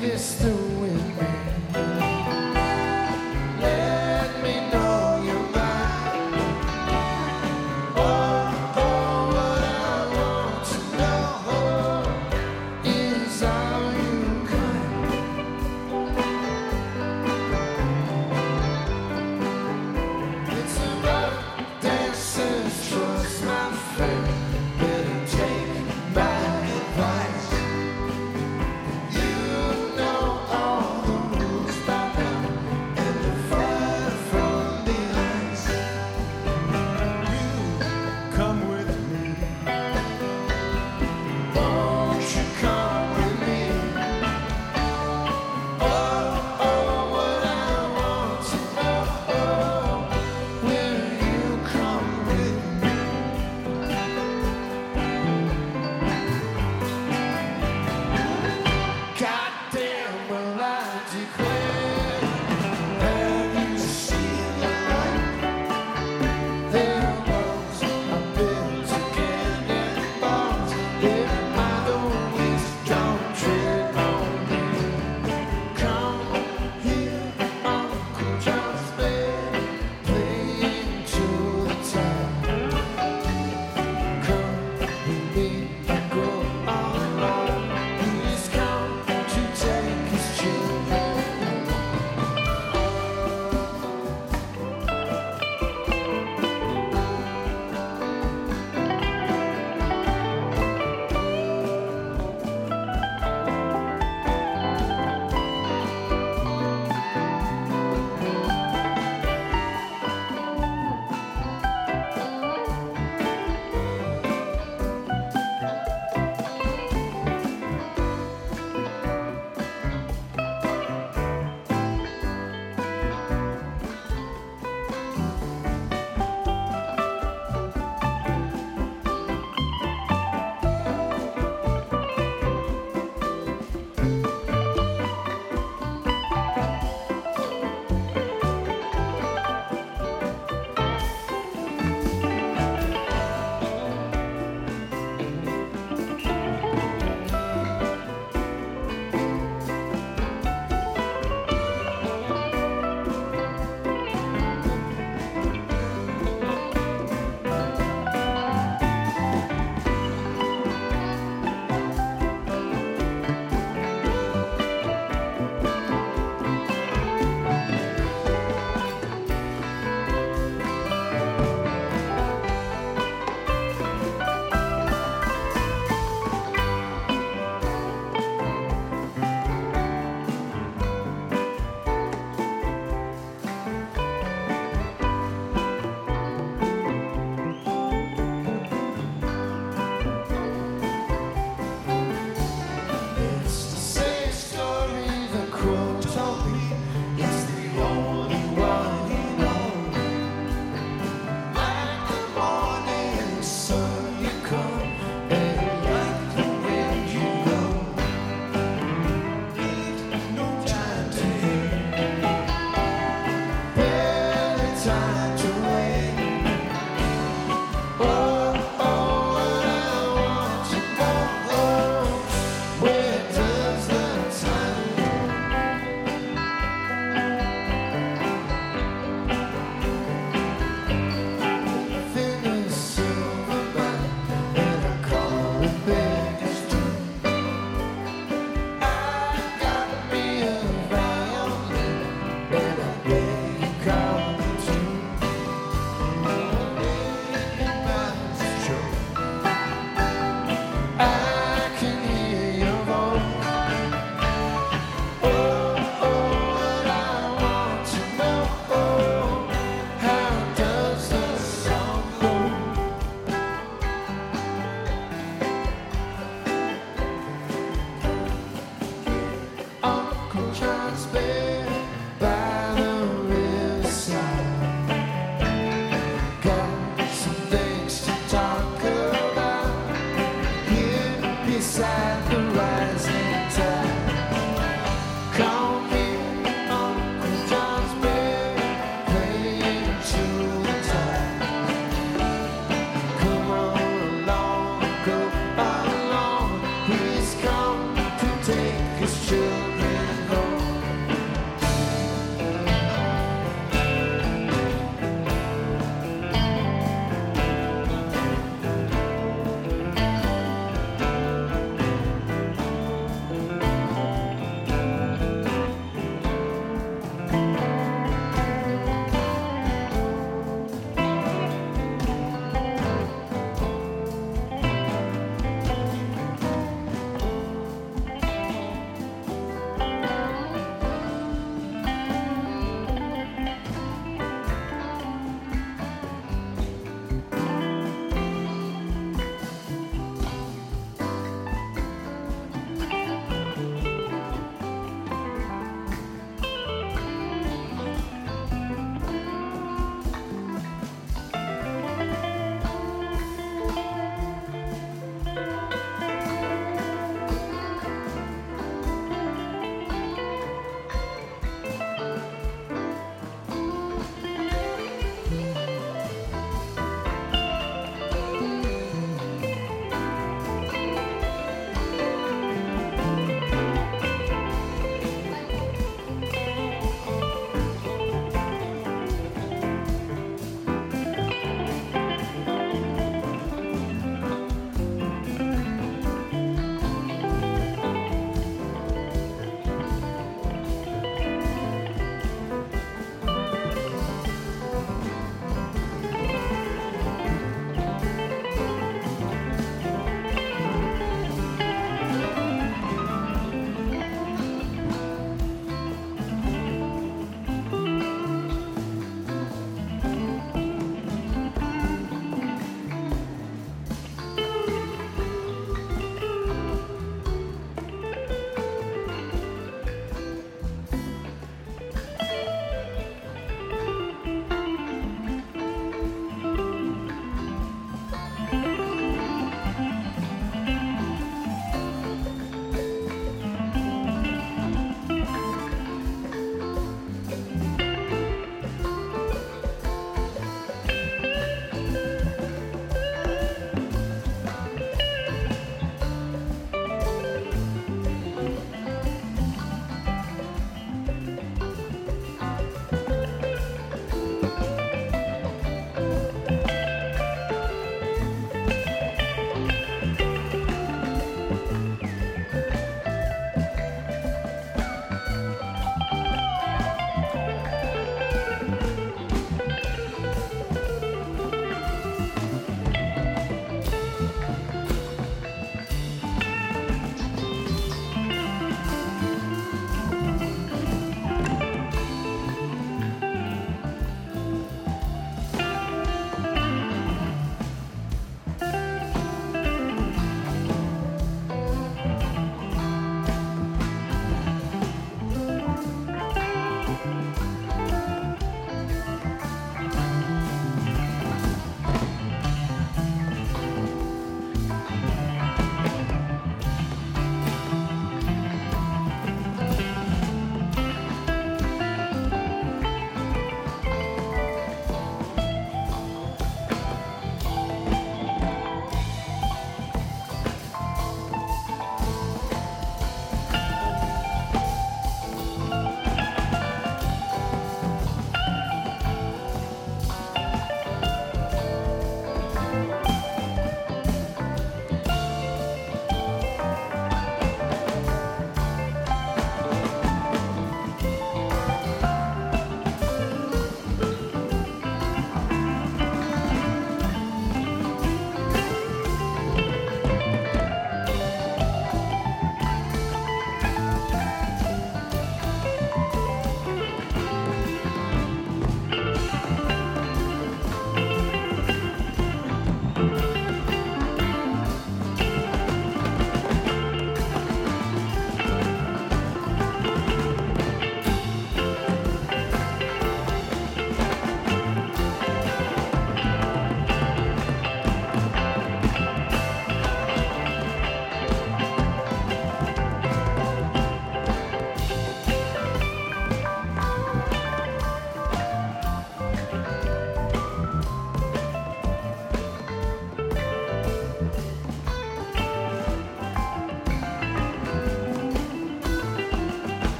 this. beside the rising.